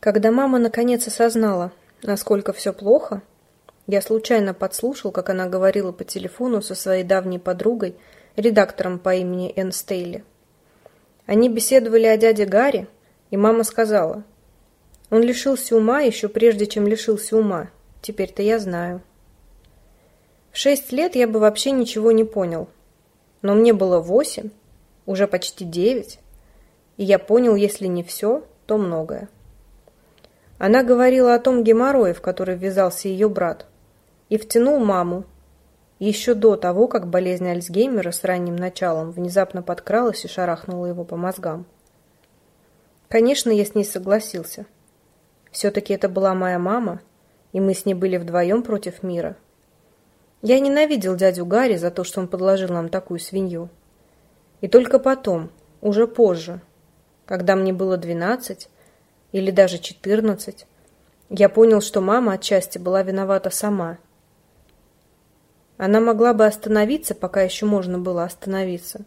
Когда мама наконец осознала, насколько все плохо, я случайно подслушал, как она говорила по телефону со своей давней подругой, редактором по имени Энн Стейли. Они беседовали о дяде Гарри, и мама сказала, «Он лишился ума еще прежде, чем лишился ума. Теперь-то я знаю». В шесть лет я бы вообще ничего не понял. Но мне было восемь, уже почти девять, и я понял, если не все, то многое. Она говорила о том геморрое, в который ввязался ее брат, и втянул маму. Еще до того, как болезнь Альцгеймера с ранним началом внезапно подкралась и шарахнула его по мозгам. Конечно, я с ней согласился. Все-таки это была моя мама, и мы с ней были вдвоем против мира. Я ненавидел дядю Гарри за то, что он подложил нам такую свинью. И только потом, уже позже, когда мне было двенадцать, или даже четырнадцать, я понял, что мама отчасти была виновата сама. Она могла бы остановиться, пока еще можно было остановиться,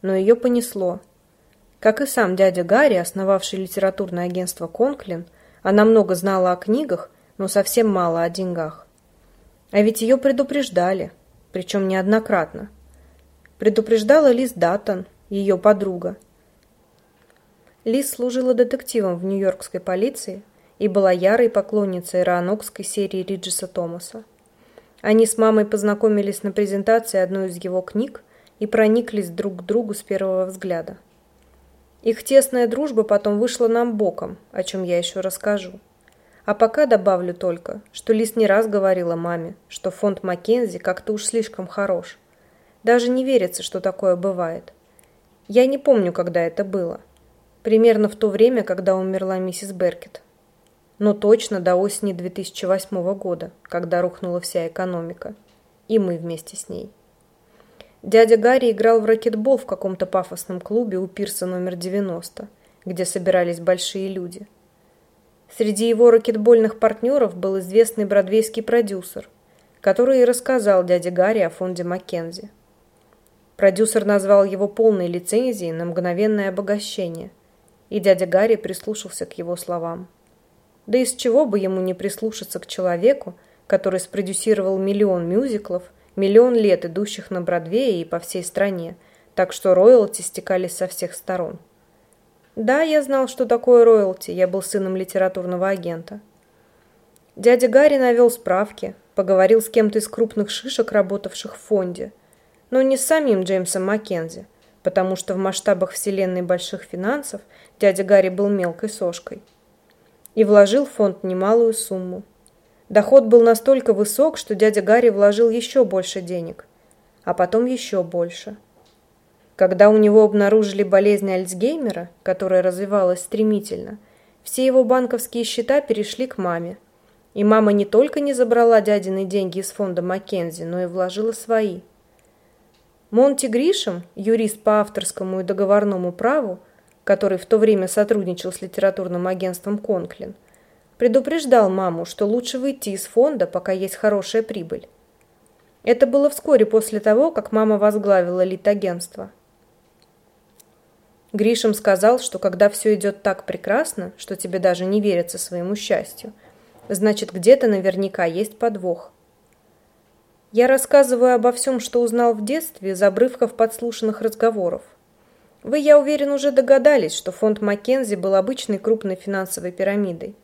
но ее понесло. Как и сам дядя Гарри, основавший литературное агентство «Конклин», она много знала о книгах, но совсем мало о деньгах. А ведь ее предупреждали, причем неоднократно. Предупреждала Лиз Даттон, ее подруга, Лиз служила детективом в нью-йоркской полиции и была ярой поклонницей ираанокской серии Риджеса Томаса. Они с мамой познакомились на презентации одной из его книг и прониклись друг к другу с первого взгляда. Их тесная дружба потом вышла нам боком, о чем я еще расскажу. А пока добавлю только, что Лиз не раз говорила маме, что фонд Маккензи как-то уж слишком хорош. Даже не верится, что такое бывает. Я не помню, когда это было – примерно в то время, когда умерла миссис Беркет. Но точно до осени 2008 года, когда рухнула вся экономика. И мы вместе с ней. Дядя Гарри играл в ракетбол в каком-то пафосном клубе у пирса номер 90, где собирались большие люди. Среди его ракетбольных партнеров был известный бродвейский продюсер, который и рассказал дяде Гарри о фонде Маккензи. Продюсер назвал его полной лицензией на мгновенное обогащение – и дядя Гарри прислушался к его словам. Да из чего бы ему не прислушаться к человеку, который спродюсировал миллион мюзиклов, миллион лет идущих на Бродвее и по всей стране, так что роялти стекались со всех сторон. Да, я знал, что такое роялти, я был сыном литературного агента. Дядя Гарри навел справки, поговорил с кем-то из крупных шишек, работавших в фонде, но не с самим Джеймсом Маккензи, потому что в масштабах вселенной больших финансов дядя Гарри был мелкой сошкой. И вложил в фонд немалую сумму. Доход был настолько высок, что дядя Гарри вложил еще больше денег, а потом еще больше. Когда у него обнаружили болезнь Альцгеймера, которая развивалась стремительно, все его банковские счета перешли к маме. И мама не только не забрала дядины деньги из фонда Маккензи, но и вложила свои – Монти Гришем, юрист по авторскому и договорному праву, который в то время сотрудничал с литературным агентством «Конклин», предупреждал маму, что лучше выйти из фонда, пока есть хорошая прибыль. Это было вскоре после того, как мама возглавила литагентство. Гришем сказал, что когда все идет так прекрасно, что тебе даже не верится своему счастью, значит, где-то наверняка есть подвох. Я рассказываю обо всем, что узнал в детстве из обрывков подслушанных разговоров. Вы, я уверен, уже догадались, что фонд Маккензи был обычной крупной финансовой пирамидой.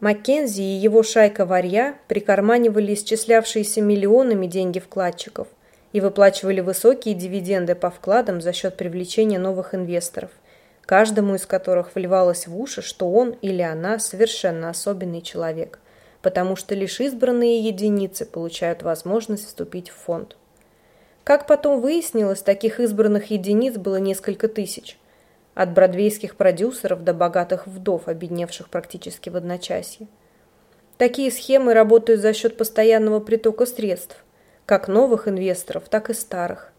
Маккензи и его шайка варья прикарманивали исчислявшиеся миллионами деньги вкладчиков и выплачивали высокие дивиденды по вкладам за счет привлечения новых инвесторов, каждому из которых вливалось в уши, что он или она совершенно особенный человек потому что лишь избранные единицы получают возможность вступить в фонд. Как потом выяснилось, таких избранных единиц было несколько тысяч. От бродвейских продюсеров до богатых вдов, обедневших практически в одночасье. Такие схемы работают за счет постоянного притока средств, как новых инвесторов, так и старых.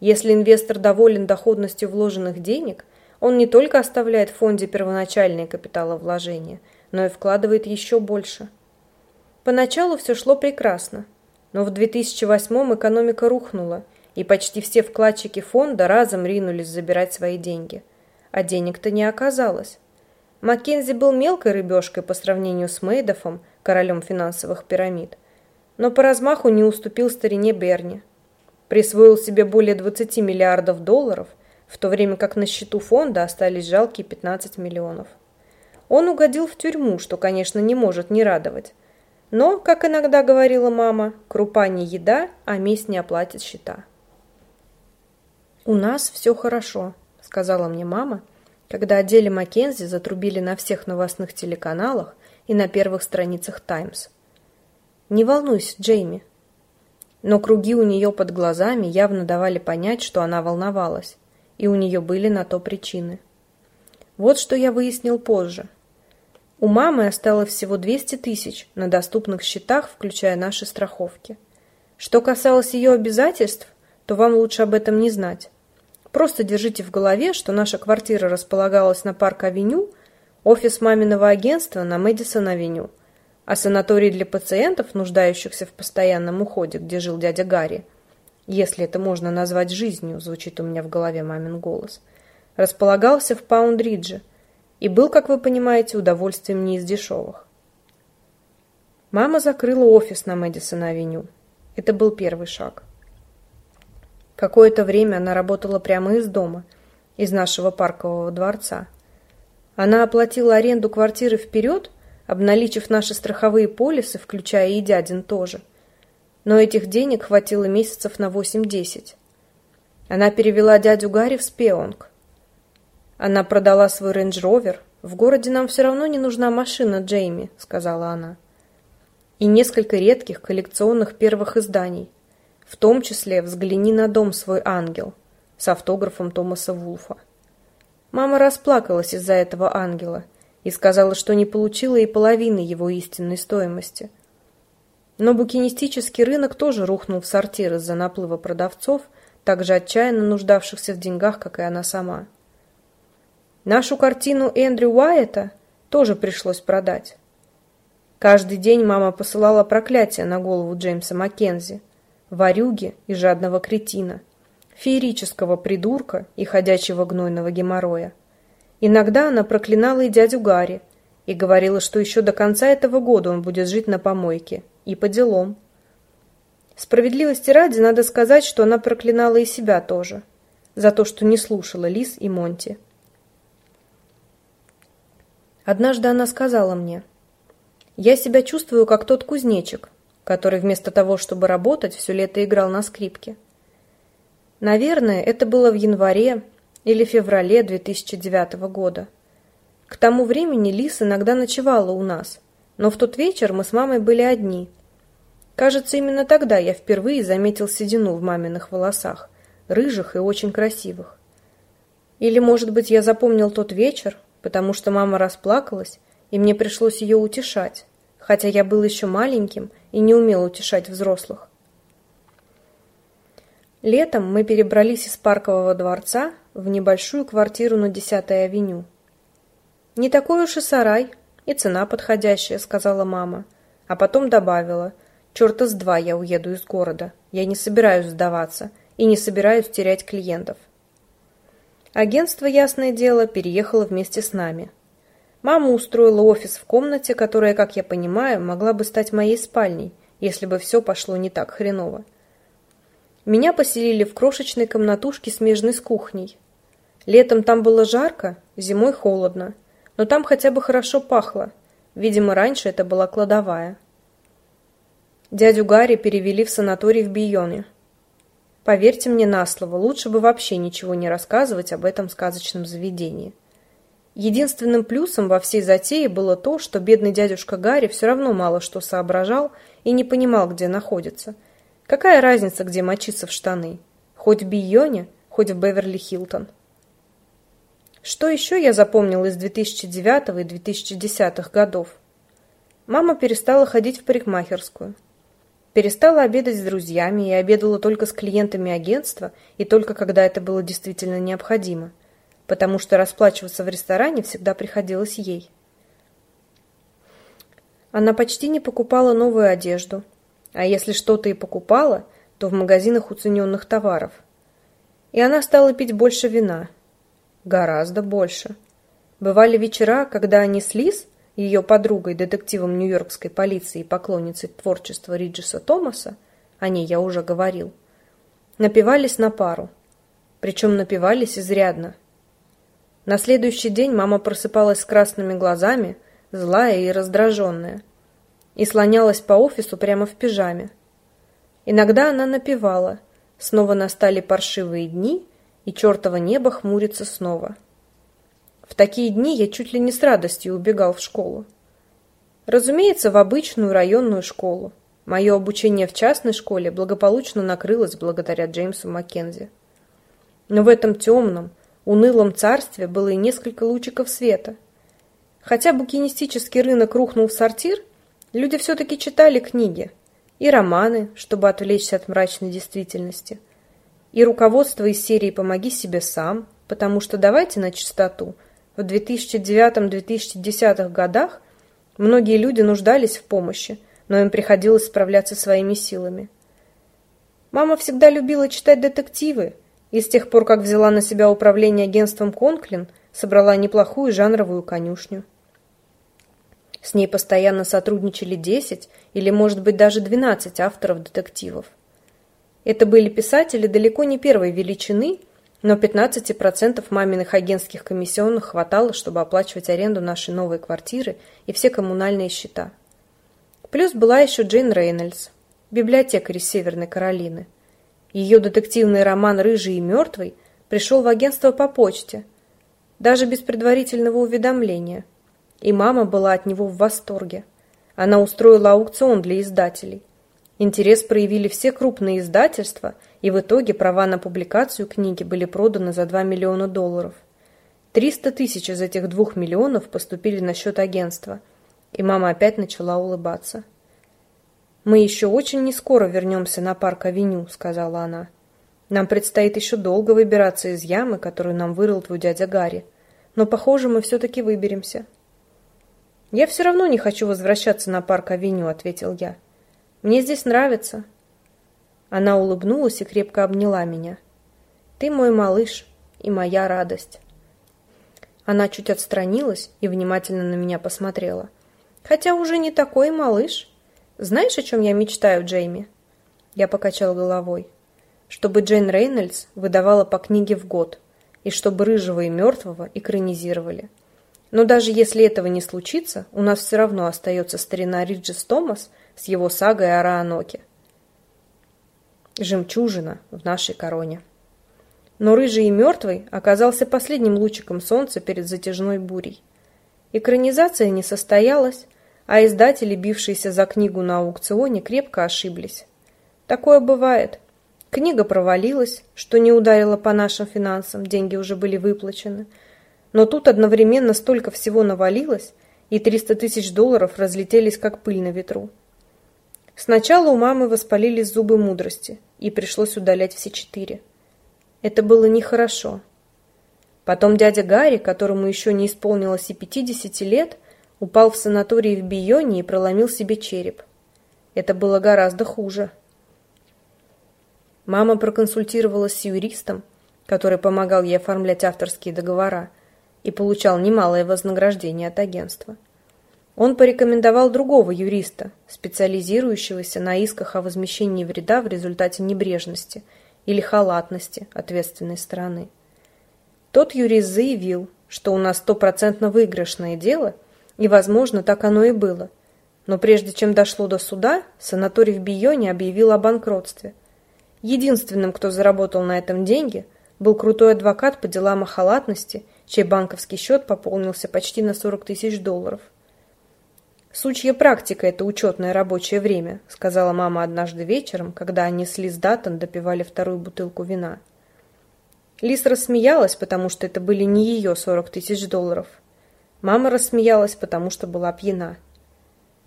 Если инвестор доволен доходностью вложенных денег, он не только оставляет в фонде первоначальные капиталовложения, но и вкладывает еще больше – Поначалу все шло прекрасно, но в 2008 экономика рухнула, и почти все вкладчики фонда разом ринулись забирать свои деньги. А денег-то не оказалось. Маккензи был мелкой рыбешкой по сравнению с Мейдофом, королем финансовых пирамид, но по размаху не уступил старине Берни. Присвоил себе более 20 миллиардов долларов, в то время как на счету фонда остались жалкие 15 миллионов. Он угодил в тюрьму, что, конечно, не может не радовать. Но, как иногда говорила мама, крупа не еда, а месть не оплатит счета. «У нас все хорошо», — сказала мне мама, когда о деле Маккензи затрубили на всех новостных телеканалах и на первых страницах «Таймс». «Не волнуйся, Джейми». Но круги у нее под глазами явно давали понять, что она волновалась, и у нее были на то причины. Вот что я выяснил позже. У мамы осталось всего 200 тысяч на доступных счетах, включая наши страховки. Что касалось ее обязательств, то вам лучше об этом не знать. Просто держите в голове, что наша квартира располагалась на Парк-авеню, офис маминого агентства на Мэдисон-авеню, а санаторий для пациентов, нуждающихся в постоянном уходе, где жил дядя Гарри, если это можно назвать жизнью, звучит у меня в голове мамин голос, располагался в Паунд-Ридже и был, как вы понимаете, удовольствием не из дешевых. Мама закрыла офис на Мэдисон-авеню. Это был первый шаг. Какое-то время она работала прямо из дома, из нашего паркового дворца. Она оплатила аренду квартиры вперед, обналичив наши страховые полисы, включая и дядин тоже. Но этих денег хватило месяцев на 8-10. Она перевела дядю Гарри в Спеонг. Она продала свой рейндж-ровер. «В городе нам все равно не нужна машина, Джейми», — сказала она. И несколько редких коллекционных первых изданий — в том числе «Взгляни на дом свой ангел» с автографом Томаса Вулфа. Мама расплакалась из-за этого ангела и сказала, что не получила и половины его истинной стоимости. Но букинистический рынок тоже рухнул в сортир из-за наплыва продавцов, так же отчаянно нуждавшихся в деньгах, как и она сама. Нашу картину Эндрю Уайета тоже пришлось продать. Каждый день мама посылала проклятие на голову Джеймса Маккензи – ворюги и жадного кретина, феерического придурка и ходячего гнойного геморроя. Иногда она проклинала и дядю Гарри и говорила, что еще до конца этого года он будет жить на помойке. И по делам. Справедливости ради надо сказать, что она проклинала и себя тоже. За то, что не слушала Лис и Монти. Однажды она сказала мне, «Я себя чувствую, как тот кузнечик, который вместо того, чтобы работать, все лето играл на скрипке. Наверное, это было в январе или феврале 2009 года. К тому времени Лис иногда ночевала у нас, но в тот вечер мы с мамой были одни. Кажется, именно тогда я впервые заметил седину в маминых волосах, рыжих и очень красивых. Или, может быть, я запомнил тот вечер, потому что мама расплакалась, и мне пришлось ее утешать хотя я был еще маленьким и не умел утешать взрослых. Летом мы перебрались из паркового дворца в небольшую квартиру на 10-й авеню. «Не такой уж и сарай, и цена подходящая», — сказала мама, а потом добавила, «Черта с два я уеду из города, я не собираюсь сдаваться и не собираюсь терять клиентов». Агентство, ясное дело, переехало вместе с нами — Мама устроила офис в комнате, которая, как я понимаю, могла бы стать моей спальней, если бы все пошло не так хреново. Меня поселили в крошечной комнатушке, смежной с кухней. Летом там было жарко, зимой холодно, но там хотя бы хорошо пахло. Видимо, раньше это была кладовая. Дядю Гарри перевели в санаторий в Бионе. Поверьте мне на слово, лучше бы вообще ничего не рассказывать об этом сказочном заведении. Единственным плюсом во всей затее было то, что бедный дядюшка Гарри все равно мало что соображал и не понимал, где находится. Какая разница, где мочиться в штаны? Хоть в Бийоне, хоть в Беверли-Хилтон. Что еще я запомнил из 2009 и 2010 годов? Мама перестала ходить в парикмахерскую. Перестала обедать с друзьями и обедала только с клиентами агентства и только когда это было действительно необходимо потому что расплачиваться в ресторане всегда приходилось ей. Она почти не покупала новую одежду, а если что-то и покупала, то в магазинах уцененных товаров. И она стала пить больше вина. Гораздо больше. Бывали вечера, когда они с Лиз, ее подругой, детективом нью-йоркской полиции и поклонницей творчества Риджиса Томаса, о ней я уже говорил, напивались на пару. Причем напивались изрядно. На следующий день мама просыпалась с красными глазами, злая и раздраженная, и слонялась по офису прямо в пижаме. Иногда она напевала «Снова настали паршивые дни, и чертово небо хмурится снова». В такие дни я чуть ли не с радостью убегал в школу. Разумеется, в обычную районную школу. Мое обучение в частной школе благополучно накрылось благодаря Джеймсу Маккензи. Но в этом темном, унылом царстве было и несколько лучиков света. Хотя букинистический рынок рухнул в сортир, люди все-таки читали книги и романы, чтобы отвлечься от мрачной действительности, и руководство из серии «Помоги себе сам», потому что давайте на чистоту – в 2009-2010 годах многие люди нуждались в помощи, но им приходилось справляться своими силами. Мама всегда любила читать детективы, и с тех пор, как взяла на себя управление агентством Конклин, собрала неплохую жанровую конюшню. С ней постоянно сотрудничали 10 или, может быть, даже 12 авторов детективов. Это были писатели далеко не первой величины, но 15% маминых агентских комиссионных хватало, чтобы оплачивать аренду нашей новой квартиры и все коммунальные счета. Плюс была еще Джейн Рейнольдс, библиотекарь из Северной Каролины. Ее детективный роман «Рыжий и мертвый» пришел в агентство по почте, даже без предварительного уведомления. И мама была от него в восторге. Она устроила аукцион для издателей. Интерес проявили все крупные издательства, и в итоге права на публикацию книги были проданы за 2 миллиона долларов. 300 тысяч из этих 2 миллионов поступили на счет агентства, и мама опять начала улыбаться. «Мы еще очень не скоро вернемся на парк-авеню», — сказала она. «Нам предстоит еще долго выбираться из ямы, которую нам вырыл твой дядя Гарри. Но, похоже, мы все-таки выберемся». «Я все равно не хочу возвращаться на парк-авеню», — ответил я. Мне здесь нравится». Она улыбнулась и крепко обняла меня. «Ты мой малыш и моя радость». Она чуть отстранилась и внимательно на меня посмотрела. «Хотя уже не такой малыш. Знаешь, о чем я мечтаю, Джейми?» Я покачал головой. «Чтобы Джейн Рейнольдс выдавала по книге в год, и чтобы Рыжего и Мертвого экранизировали. Но даже если этого не случится, у нас все равно остается старина Риджис Томас с его сагой о Рааноке. Жемчужина в нашей короне. Но рыжий и мертвый оказался последним лучиком солнца перед затяжной бурей. Экранизация не состоялась, а издатели, бившиеся за книгу на аукционе, крепко ошиблись. Такое бывает. Книга провалилась, что не ударило по нашим финансам, деньги уже были выплачены – но тут одновременно столько всего навалилось, и 300 тысяч долларов разлетелись как пыль на ветру. Сначала у мамы воспалились зубы мудрости, и пришлось удалять все четыре. Это было нехорошо. Потом дядя Гарри, которому еще не исполнилось и 50 лет, упал в санатории в Бионе и проломил себе череп. Это было гораздо хуже. Мама проконсультировалась с юристом, который помогал ей оформлять авторские договора, и получал немалое вознаграждение от агентства. Он порекомендовал другого юриста, специализирующегося на исках о возмещении вреда в результате небрежности или халатности ответственной стороны. Тот юрист заявил, что у нас стопроцентно выигрышное дело, и, возможно, так оно и было. Но прежде чем дошло до суда, санаторий в Бионе объявил о банкротстве. Единственным, кто заработал на этом деньги, был крутой адвокат по делам о халатности – чей банковский счет пополнился почти на 40 тысяч долларов. «Сучья практика – это учетное рабочее время», – сказала мама однажды вечером, когда они с Лиз Даттон допивали вторую бутылку вина. Лиз рассмеялась, потому что это были не ее 40 тысяч долларов. Мама рассмеялась, потому что была пьяна.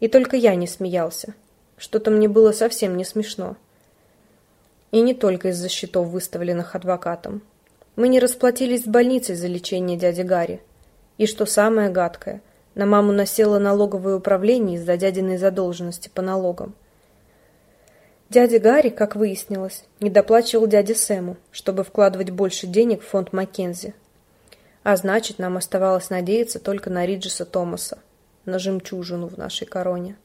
И только я не смеялся. Что-то мне было совсем не смешно. И не только из-за счетов, выставленных адвокатом. Мы не расплатились с больницей за лечение дяди Гарри. И что самое гадкое, на маму насело налоговое управление из-за дядиной задолженности по налогам. Дядя Гарри, как выяснилось, не доплачивал дяде Сэму, чтобы вкладывать больше денег в фонд Маккензи. А значит, нам оставалось надеяться только на Риджиса Томаса, на жемчужину в нашей короне.